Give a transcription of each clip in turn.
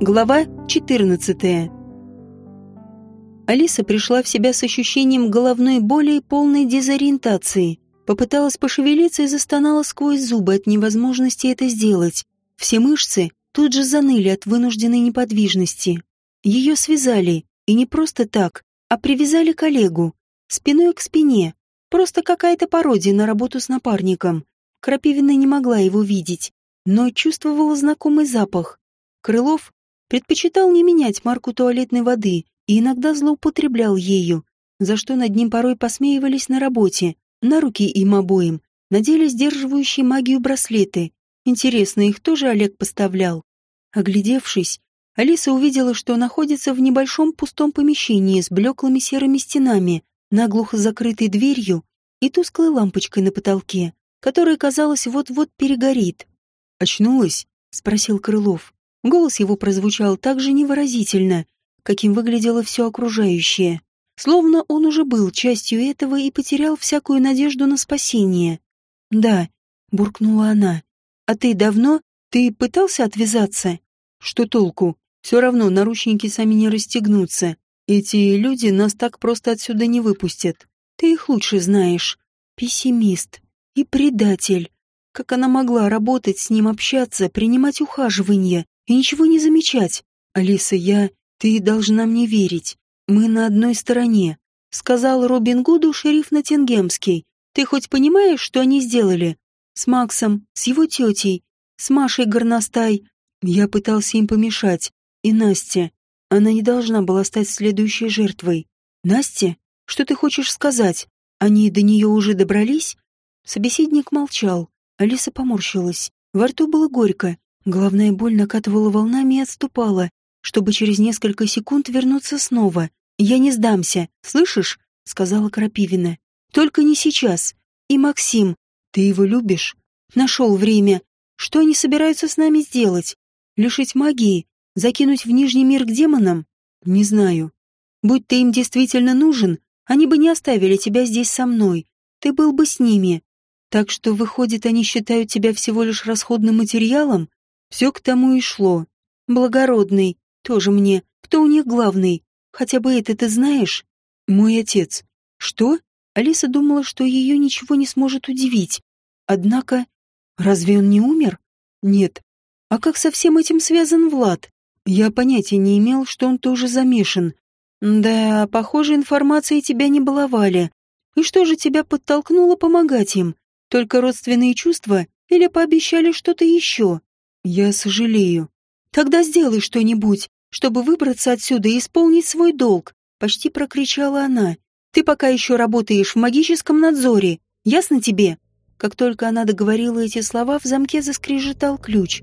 Глава 14. Алиса пришла в себя с ощущением головной боли и полной дезориентации. Попыталась пошевелиться и застонала сквозь зубы от невозможности это сделать. Все мышцы тут же заныли от вынужденной неподвижности. Ее связали, и не просто так, а привязали коллегу, спиной к спине. Просто какая-то пародия на работу с напарником. Крапивина не могла его видеть, но чувствовала знакомый запах. Крылов предпочитал не менять марку туалетной воды и иногда злоупотреблял ею, за что над ним порой посмеивались на работе, на руки им обоим, надели сдерживающие магию браслеты. Интересно, их тоже Олег поставлял. Оглядевшись, Алиса увидела, что находится в небольшом пустом помещении с блеклыми серыми стенами, наглухо закрытой дверью и тусклой лампочкой на потолке, которая, казалось, вот-вот перегорит. «Очнулась?» — спросил Крылов. Голос его прозвучал так же невыразительно, каким выглядело все окружающее. Словно он уже был частью этого и потерял всякую надежду на спасение. «Да», — буркнула она. «А ты давно? Ты пытался отвязаться?» «Что толку? Все равно наручники сами не расстегнутся. Эти люди нас так просто отсюда не выпустят. Ты их лучше знаешь. Пессимист и предатель. Как она могла работать с ним, общаться, принимать ухаживание и ничего не замечать? Алиса, я... Ты должна мне верить. Мы на одной стороне. Сказал Робин Гуду шериф Натингемский. Ты хоть понимаешь, что они сделали? С Максом, с его тетей, с Машей Горностай. Я пытался им помешать. И Настя. Она не должна была стать следующей жертвой. Настя? Что ты хочешь сказать? Они до нее уже добрались? Собеседник молчал. Алиса поморщилась. Во рту было горько. Головная боль накатывала волнами и отступала, чтобы через несколько секунд вернуться снова. «Я не сдамся, слышишь?» — сказала Крапивина. «Только не сейчас. И Максим, ты его любишь? Нашел время. Что они собираются с нами сделать? Лишить магии? Закинуть в Нижний мир к демонам? Не знаю. Будь ты им действительно нужен, они бы не оставили тебя здесь со мной. Ты был бы с ними. Так что, выходит, они считают тебя всего лишь расходным материалом? Все к тому и шло. Благородный, тоже мне. Кто у них главный? Хотя бы это ты знаешь? Мой отец. Что? Алиса думала, что ее ничего не сможет удивить. Однако, разве он не умер? Нет. А как со всем этим связан Влад? Я понятия не имел, что он тоже замешан. Да, похоже, информацией тебя не баловали. И что же тебя подтолкнуло помогать им? Только родственные чувства или пообещали что-то еще? Я сожалею. Тогда сделай что-нибудь, чтобы выбраться отсюда и исполнить свой долг, почти прокричала она. Ты пока еще работаешь в магическом надзоре. Ясно тебе? Как только она договорила эти слова, в замке заскрежетал ключ.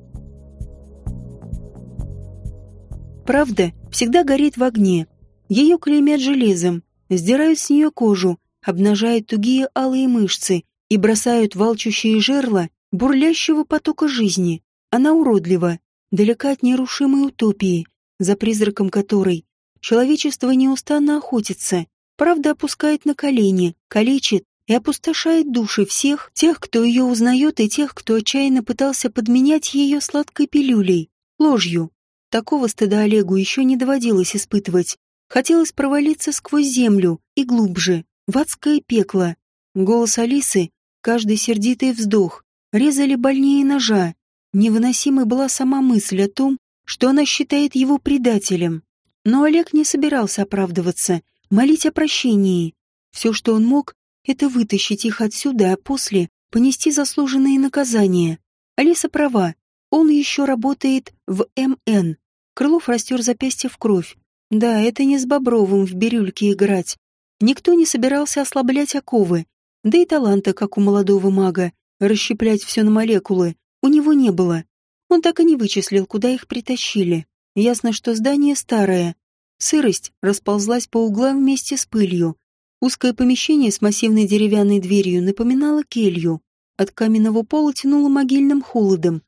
Правда всегда горит в огне. Ее клеймят железом, сдирают с нее кожу, обнажают тугие алые мышцы, и бросают волчущие жерла бурлящего потока жизни. Она уродлива, далека от нерушимой утопии, за призраком которой человечество неустанно охотится, правда опускает на колени, калечит и опустошает души всех тех, кто ее узнает, и тех, кто отчаянно пытался подменять ее сладкой пилюлей, ложью. Такого стыда Олегу еще не доводилось испытывать. Хотелось провалиться сквозь землю и глубже, в адское пекло. Голос Алисы Каждый сердитый вздох резали больнее ножа. Невыносимой была сама мысль о том, что она считает его предателем. Но Олег не собирался оправдываться, молить о прощении. Все, что он мог, это вытащить их отсюда, а после понести заслуженные наказания. Алиса права, он еще работает в МН. Крылов растер запястье в кровь. Да, это не с Бобровым в бирюльке играть. Никто не собирался ослаблять оковы, да и таланта, как у молодого мага, расщеплять все на молекулы, у него не было. Он так и не вычислил, куда их притащили. Ясно, что здание старое. Сырость расползлась по углам вместе с пылью. Узкое помещение с массивной деревянной дверью напоминало келью. От каменного пола тянуло могильным холодом.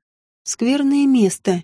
Скверное место.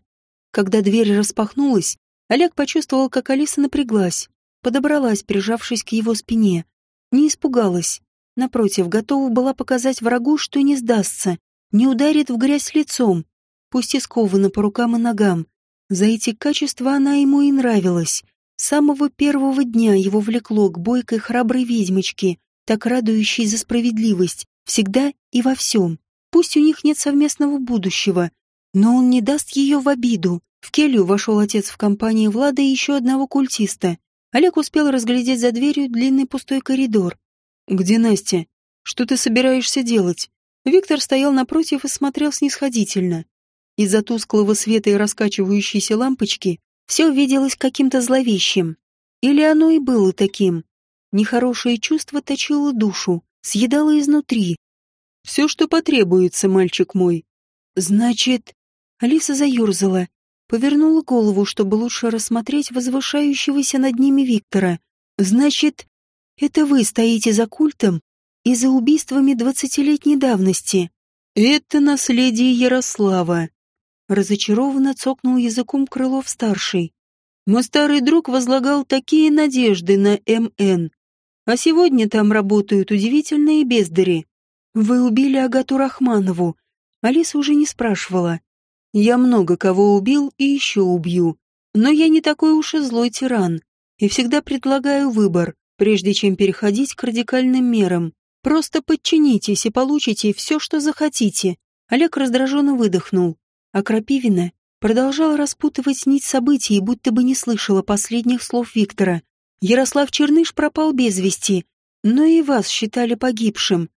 Когда дверь распахнулась, Олег почувствовал, как Алиса напряглась, подобралась, прижавшись к его спине. Не испугалась. Напротив, готова была показать врагу, что не сдастся, не ударит в грязь лицом, пусть и сковано по рукам и ногам. За эти качества она ему и нравилась. С самого первого дня его влекло к бойкой храброй ведьмочке, так радующей за справедливость, всегда и во всем. Пусть у них нет совместного будущего, но он не даст ее в обиду. В келью вошел отец в компании Влада и еще одного культиста. Олег успел разглядеть за дверью длинный пустой коридор. «Где Настя? Что ты собираешься делать?» Виктор стоял напротив и смотрел снисходительно. Из-за тусклого света и раскачивающейся лампочки все виделось каким-то зловещим. Или оно и было таким. Нехорошее чувство точило душу, съедало изнутри. «Все, что потребуется, мальчик мой». «Значит...» Алиса заерзала, повернула голову, чтобы лучше рассмотреть возвышающегося над ними Виктора. «Значит, это вы стоите за культом и за убийствами двадцатилетней давности?» «Это наследие Ярослава», — разочарованно цокнул языком Крылов-старший. «Мой старый друг возлагал такие надежды на МН, а сегодня там работают удивительные бездари. Вы убили Агату Рахманову». Алиса уже не спрашивала. Я много кого убил и еще убью. Но я не такой уж и злой тиран. И всегда предлагаю выбор, прежде чем переходить к радикальным мерам. Просто подчинитесь и получите все, что захотите. Олег раздраженно выдохнул. А Крапивина продолжала распутывать нить событий, будто бы не слышала последних слов Виктора. Ярослав Черныш пропал без вести, но и вас считали погибшим.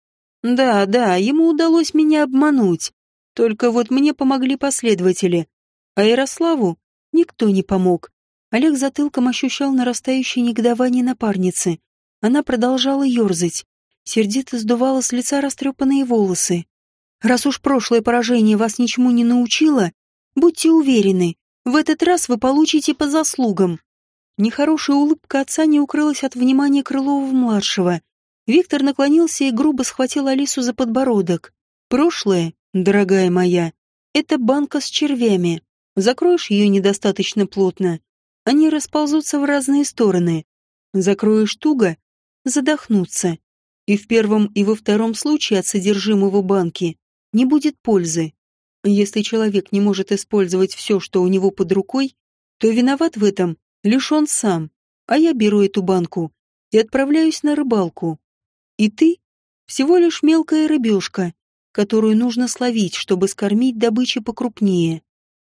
Да, да, ему удалось меня обмануть. Только вот мне помогли последователи, а Ярославу никто не помог. Олег затылком ощущал нарастающее негодование напарницы. Она продолжала ерзать, сердито сдувала с лица растрепанные волосы. «Раз уж прошлое поражение вас ничему не научило, будьте уверены, в этот раз вы получите по заслугам». Нехорошая улыбка отца не укрылась от внимания Крылова-младшего. Виктор наклонился и грубо схватил Алису за подбородок. Прошлое дорогая моя, это банка с червями. Закроешь ее недостаточно плотно, они расползутся в разные стороны. Закроешь туго, задохнутся. И в первом и во втором случае от содержимого банки не будет пользы. Если человек не может использовать все, что у него под рукой, то виноват в этом лишь он сам. А я беру эту банку и отправляюсь на рыбалку. И ты всего лишь мелкая рыбешка, которую нужно словить, чтобы скормить добычи покрупнее.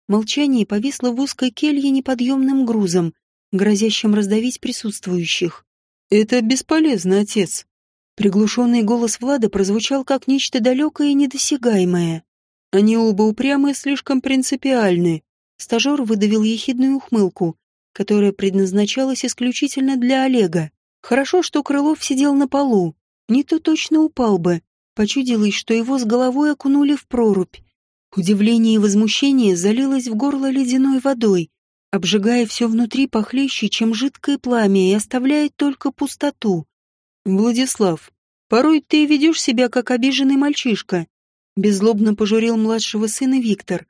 Молчание повисло в узкой келье неподъемным грузом, грозящим раздавить присутствующих. «Это бесполезно, отец». Приглушенный голос Влада прозвучал как нечто далекое и недосягаемое. Они оба упрямы и слишком принципиальны. Стажер выдавил ехидную ухмылку, которая предназначалась исключительно для Олега. Хорошо, что Крылов сидел на полу. Не то точно упал бы, Почудилось, что его с головой окунули в прорубь. Удивление и возмущение залилось в горло ледяной водой, обжигая все внутри похлеще, чем жидкое пламя, и оставляет только пустоту. «Владислав, порой ты ведешь себя, как обиженный мальчишка», беззлобно пожурил младшего сына Виктор.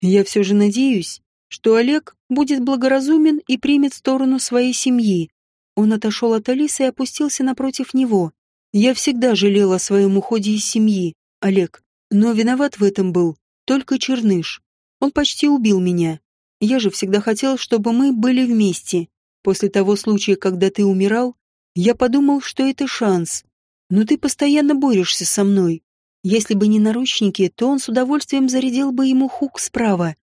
«Я все же надеюсь, что Олег будет благоразумен и примет сторону своей семьи». Он отошел от Алисы и опустился напротив него. Я всегда жалел о своем уходе из семьи, Олег, но виноват в этом был только Черныш. Он почти убил меня. Я же всегда хотел, чтобы мы были вместе. После того случая, когда ты умирал, я подумал, что это шанс. Но ты постоянно борешься со мной. Если бы не наручники, то он с удовольствием зарядил бы ему хук справа.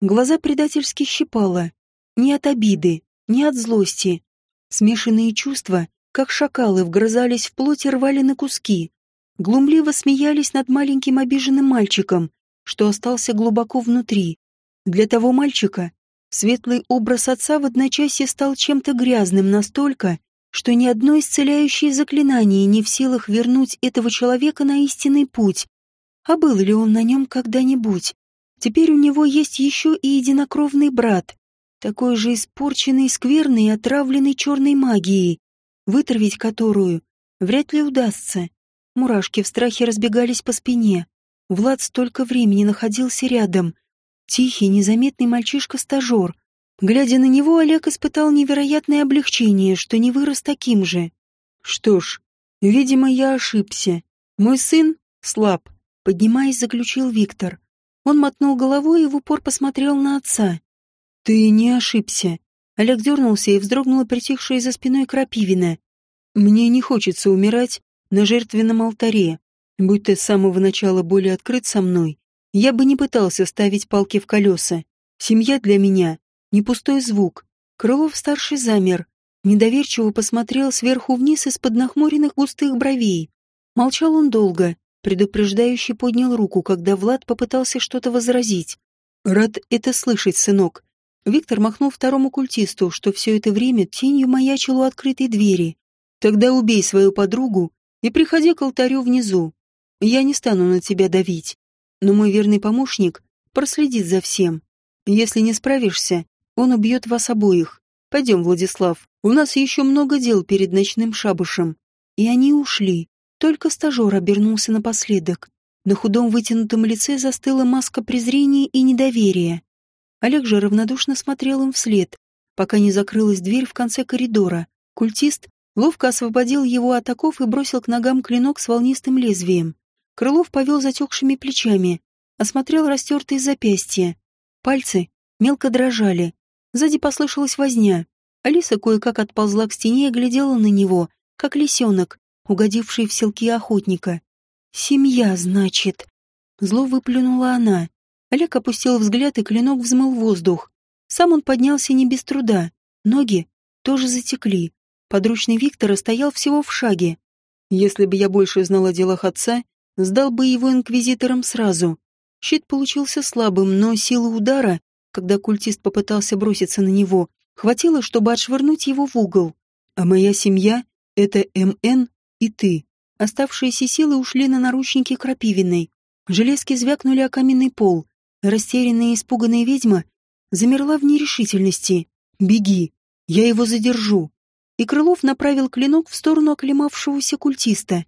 Глаза предательски щипало. Не от обиды, не от злости. Смешанные чувства как шакалы вгрызались в плоть и рвали на куски. Глумливо смеялись над маленьким обиженным мальчиком, что остался глубоко внутри. Для того мальчика светлый образ отца в одночасье стал чем-то грязным настолько, что ни одно исцеляющее заклинание не в силах вернуть этого человека на истинный путь. А был ли он на нем когда-нибудь? Теперь у него есть еще и единокровный брат, такой же испорченный, скверный и отравленный черной магией, вытравить которую вряд ли удастся. Мурашки в страхе разбегались по спине. Влад столько времени находился рядом. Тихий, незаметный мальчишка-стажер. Глядя на него, Олег испытал невероятное облегчение, что не вырос таким же. Что ж, видимо, я ошибся. Мой сын слаб, поднимаясь, заключил Виктор. Он мотнул головой и в упор посмотрел на отца. Ты не ошибся. Олег дернулся и вздрогнула притихшая за спиной крапивина. Мне не хочется умирать на жертвенном алтаре. Будь ты с самого начала более открыт со мной, я бы не пытался ставить палки в колеса. Семья для меня — не пустой звук. Крылов-старший замер, недоверчиво посмотрел сверху вниз из-под нахмуренных густых бровей. Молчал он долго, предупреждающий поднял руку, когда Влад попытался что-то возразить. «Рад это слышать, сынок». Виктор махнул второму культисту, что все это время тенью маячил у открытой двери. «Тогда убей свою подругу и приходи к алтарю внизу. Я не стану на тебя давить, но мой верный помощник проследит за всем. Если не справишься, он убьет вас обоих. Пойдем, Владислав, у нас еще много дел перед ночным шабушем». И они ушли. Только стажер обернулся напоследок. На худом вытянутом лице застыла маска презрения и недоверия. Олег же равнодушно смотрел им вслед, пока не закрылась дверь в конце коридора. Культист ловко освободил его от оков и бросил к ногам клинок с волнистым лезвием. Крылов повел затекшими плечами, осмотрел растертые запястья. Пальцы мелко дрожали. Сзади послышалась возня. Алиса кое-как отползла к стене и глядела на него, как лисенок, угодивший в селки охотника. «Семья, значит!» Зло выплюнула она. Олег опустил взгляд, и клинок взмыл воздух. Сам он поднялся не без труда. Ноги тоже затекли. Подручный Виктора стоял всего в шаге. Если бы я больше знал о делах отца, сдал бы его инквизиторам сразу. Щит получился слабым, но силы удара, когда культист попытался броситься на него, хватило, чтобы отшвырнуть его в угол. А моя семья — это МН и ты. Оставшиеся силы ушли на наручники Крапивиной. Железки звякнули о каменный пол. Растерянная и испуганная ведьма замерла в нерешительности. «Беги! Я его задержу!» И Крылов направил клинок в сторону оклемавшегося культиста.